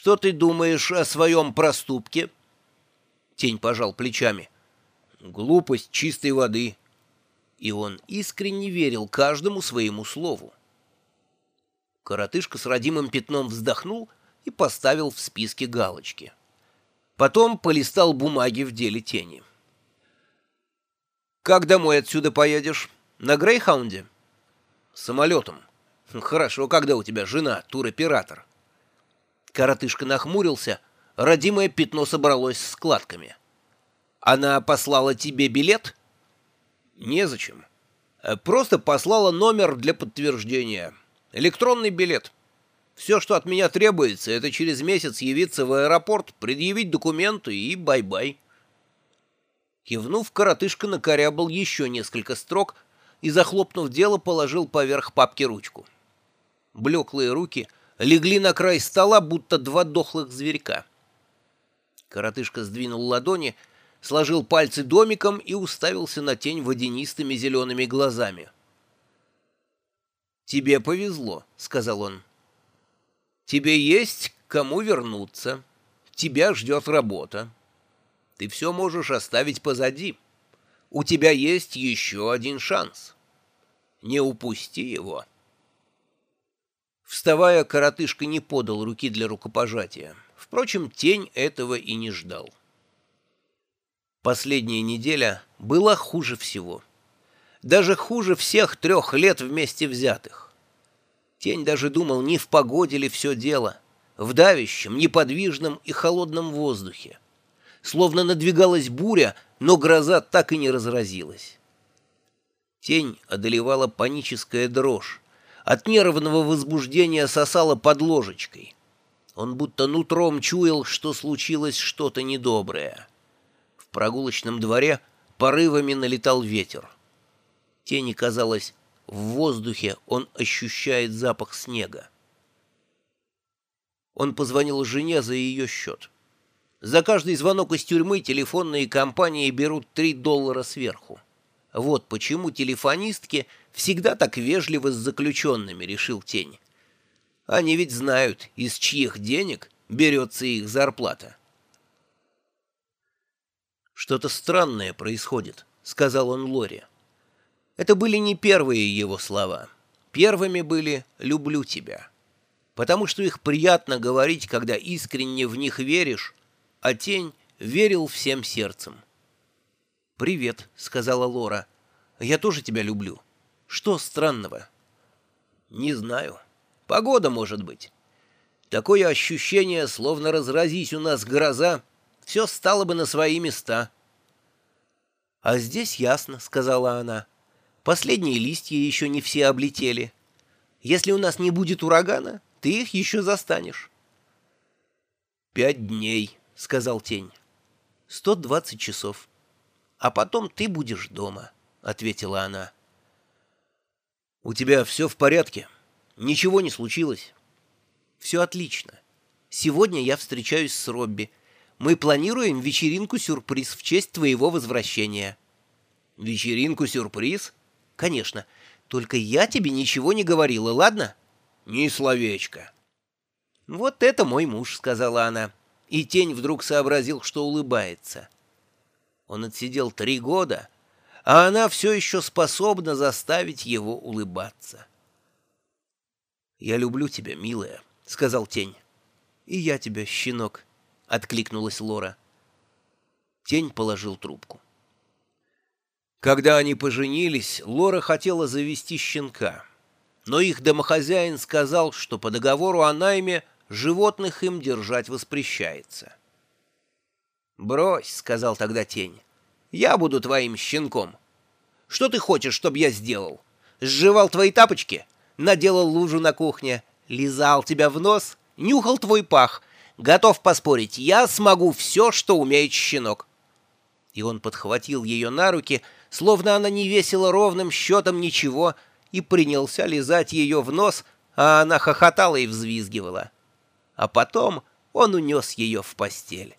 Что ты думаешь о своем проступке?» Тень пожал плечами. «Глупость чистой воды». И он искренне верил каждому своему слову. Коротышка с родимым пятном вздохнул и поставил в списке галочки. Потом полистал бумаги в деле тени. «Как домой отсюда поедешь? На Грейхаунде?» «Самолетом. Хорошо, когда у тебя жена, туроператор». Коротышка нахмурился, родимое пятно собралось складками. «Она послала тебе билет?» «Незачем. Просто послала номер для подтверждения. Электронный билет. Все, что от меня требуется, это через месяц явиться в аэропорт, предъявить документы и бай-бай». Кивнув, коротышка накорябал еще несколько строк и, захлопнув дело, положил поверх папки ручку. Блеклые руки легли на край стола, будто два дохлых зверька. Коротышка сдвинул ладони, сложил пальцы домиком и уставился на тень водянистыми зелеными глазами. «Тебе повезло», — сказал он. «Тебе есть к кому вернуться. Тебя ждет работа. Ты все можешь оставить позади. У тебя есть еще один шанс. Не упусти его». Вставая, коротышка не подал руки для рукопожатия. Впрочем, тень этого и не ждал. Последняя неделя была хуже всего. Даже хуже всех трех лет вместе взятых. Тень даже думал, не в погоде ли все дело, в давящем, неподвижном и холодном воздухе. Словно надвигалась буря, но гроза так и не разразилась. Тень одолевала паническая дрожь. От нервного возбуждения сосала под ложечкой. Он будто нутром чуял, что случилось что-то недоброе прогулочном дворе порывами налетал ветер. Тени казалось, в воздухе он ощущает запах снега. Он позвонил жене за ее счет. За каждый звонок из тюрьмы телефонные компании берут 3 доллара сверху. Вот почему телефонистки всегда так вежливы с заключенными, решил Тень. Они ведь знают, из чьих денег берется их зарплата. «Что-то странное происходит», — сказал он Лоре. Это были не первые его слова. Первыми были «люблю тебя». Потому что их приятно говорить, когда искренне в них веришь, а тень верил всем сердцем. «Привет», — сказала Лора. «Я тоже тебя люблю. Что странного?» «Не знаю. Погода, может быть. Такое ощущение, словно разразись у нас гроза, все стало бы на свои места. — А здесь ясно, — сказала она. — Последние листья еще не все облетели. Если у нас не будет урагана, ты их еще застанешь. — Пять дней, — сказал тень. — Сто двадцать часов. А потом ты будешь дома, — ответила она. — У тебя все в порядке? Ничего не случилось? — Все отлично. Сегодня я встречаюсь с Робби. Мы планируем вечеринку-сюрприз в честь твоего возвращения». «Вечеринку-сюрприз?» «Конечно. Только я тебе ничего не говорила, ладно?» «Ни словечко». «Вот это мой муж», — сказала она. И тень вдруг сообразил, что улыбается. Он отсидел три года, а она все еще способна заставить его улыбаться. «Я люблю тебя, милая», — сказал тень. «И я тебя, щенок» откликнулась Лора. Тень положил трубку. Когда они поженились, Лора хотела завести щенка. Но их домохозяин сказал, что по договору о найме животных им держать воспрещается. «Брось», — сказал тогда тень, — «я буду твоим щенком. Что ты хочешь, чтобы я сделал? Сживал твои тапочки? Наделал лужу на кухне? Лизал тебя в нос? Нюхал твой пах? Готов поспорить, я смогу все, что умеет щенок. И он подхватил ее на руки, словно она не весила ровным счетом ничего, и принялся лизать ее в нос, а она хохотала и взвизгивала. А потом он унес ее в постель.